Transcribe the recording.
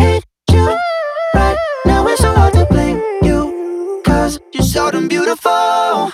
Hate you. Right now it's so hard to blame you. Cause You're so damn beautiful.